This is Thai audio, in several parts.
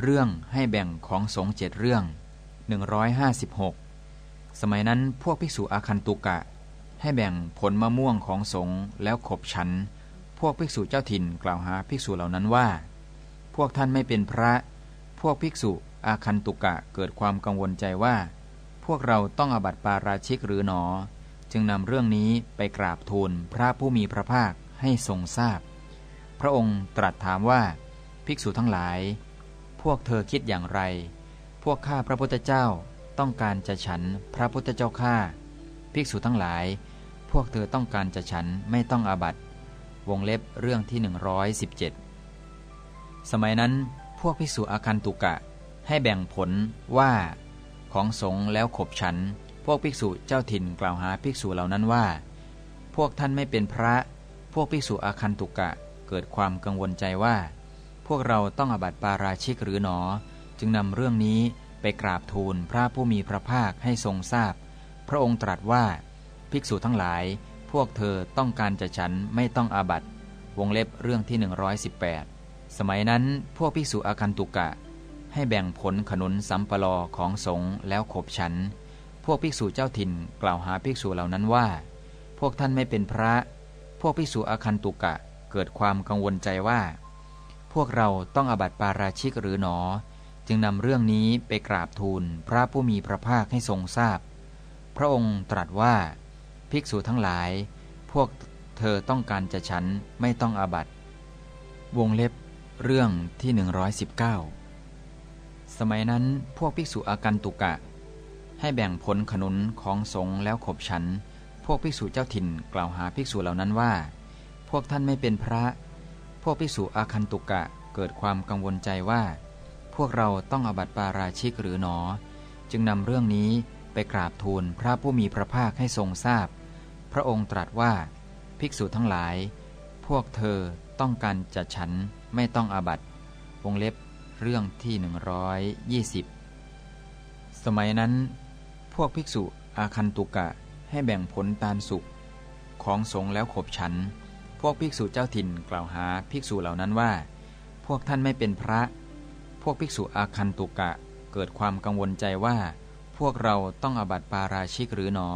เรื่องให้แบ่งของสงเจ็ดเรื่อง 156 สมัยนั้นพวกภิกษุอาคันตุกะ ให้แบ่งผลมะม่วงของสงแล้วขบฉัน พวกภิกษุเจ้าถิ่นกล่าวหาภิกษุเหล่านั้นว่า พวกท่านไม่เป็นพระ พวกภิกษุอาคันตุกะเกิดความกังวลใจว่า พวกเราต้องอบัติปาราชิกหรือหนอ จึงนำเรื่องนี้ไปกราบทูลพระผู้มีพระภาคให้ทรงทราบพระองค์ตรัสถามว่าภิกษุทั้งหลาย พวกเธอคิดอย่างไร พวกข้าพระพุทธเจ้าต้องการจะฉันพระพุทธเจ้าข้าภิกษุทั้งหลาย พวกเธอต้องการจะฉันไม่ต้องอาบัตวงเล็บเรื่องที่ 117 สมัยนั้นพวกภิกษุอาคันตุกะ ให้แบ่งผลว่า ของสงแล้วขบฉัน พวกภิกษุเจ้าถิ่นกล่าวหาภิกษุเหล่านั้นว่า พวกท่านไม่เป็นพระ พวกภิกษุอาคันตุกะเกิดความกังวลใจว่า พวกเราต้องอบัติปาราชิกหรือหนอ จึงนำเรื่องนี้ไปกราบทูลพระผู้มีพระภาคให้ทรงทราบพพระองค์ตรัสว่า ภิกษุทั้งหลาย พวกเธอต้องการจะฉันไม่ต้องอาบัติ วงเล็บเรื่องที่ 118 สมัยนั้นพวกภิกษุอาคันตุกะ ให้แบ่งผลขนุนสัมปลอของสงฆ์แล้วขบฉัน พวกภิกษุเจ้าถิ่นกล่าวหาภิกษุเหล่านั้นว่า พวกท่านไม่เป็นพระ พวกภิกษุอาคันตุกะเกิดความกังวลใจว่า พวกเราต้องอบัติปาราชิกหรือหนอ จึงนำเรื่องนี้ไปกราบทูลพระผู้มีพระภาคให้ทรงทราบพพระองค์ตรัสว่า ภิกษุทั้งหลาย พวกเธอต้องการจะฉันไม่ต้องอาบัติ วงเล็บเรื่องที่ 119 สมัยนั้นพวกภิกษุอากันตุกะ ให้แบ่งผลขนุนของสงฆ์แล้วขบฉัน พวกภิกษุเจ้าถิ่นกล่าวหาภิกษุเหล่านั้นว่า พวกท่านไม่เป็นพระ พวกพิสุอาคันตุกะเกิดความกังวลใจว่า พวกเราต้องอบัติปาราชิกหรือหนอ จึงนำเรื่องนี้ไปกราบทูลพระผู้มีพระภาคให้ทรงทราบพพระองค์ตรัสว่า ภิกษุทั้งหลาย พวกเธอต้องการจะฉันไม่ต้องอาบัติวงเล็บเรื่องที่ 120 สมัยนั้น พวกภิกษุอาคันตุกะให้แบ่งผลตาลสุกของสงแล้วขบฉัน พวกภิกษุเจ้าถิ่นกล่าวหาภิกษุเหล่านั้นว่า พวกท่านไม่เป็นพระ พวกภิกษุอาคันตุกะเกิดความกังวลใจว่า พวกเราต้องอบัติปาราชิกหรือหนอ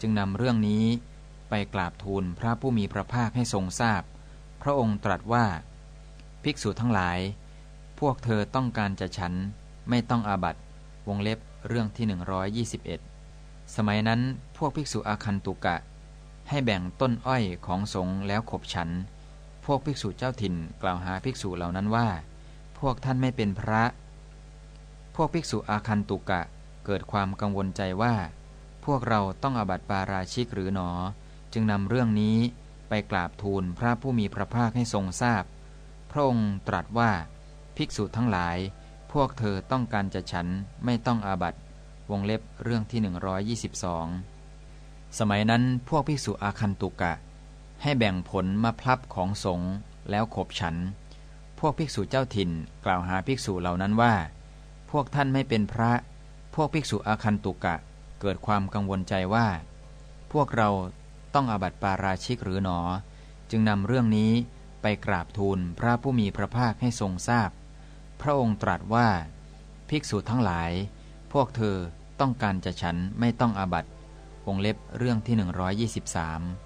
จึงนำเรื่องนี้ไปกราบทูลพระผู้มีพระภาคให้ทรงทราบพพระองค์ตรัสว่า ภิกษุทั้งหลาย พวกเธอต้องการจะฉันไม่ต้องอาบัติวงเล็บเรื่องที่ 121 สมัยนั้นพวกภิกษุอาคันตุกะ ให้แบ่งต้นอ้อยของสงฆ์แล้วขบฉัน พวกภิกษุเจ้าถิ่นกล่าวหาภิกษุเหล่านั้นว่า พวกท่านไม่เป็นพระ พวกภิกษุอาคันตุกะเกิดความกังวลใจว่า พวกเราต้องอบัติปาราชิกหรือหนอ จึงนำเรื่องนี้ไปกราบทูลพระผู้มีพระภาคให้ทรงทราบพพระองค์ตรัสว่า ภิกษุทั้งหลาย พวกเธอต้องการจะฉันไม่ต้องอาบัติวงเล็บเรื่องที่ 122 สมัยนั้นพวกภิกษุอาคันตุกะ ให้แบ่งผลมาพลับของสงฆ์แล้วขบฉัน พวกภิกษุเจ้าถิ่นกล่าวหาภิกษุเหล่านั้นว่า พวกท่านไม่เป็นพระ พวกภิกษุอาคันตุกะเกิดความกังวลใจว่า พวกเราต้องอาบัติปาราชิกหรือหนอ จึงนำเรื่องนี้ไปกราบทูลพระผู้มีพระภาคให้ทรงทราบพพระองค์ตรัสว่า ภิกษุทั้งหลาย พวกเธอต้องการจะฉันไม่ต้องอาบัติ วงเล็บเรื่องที่ 123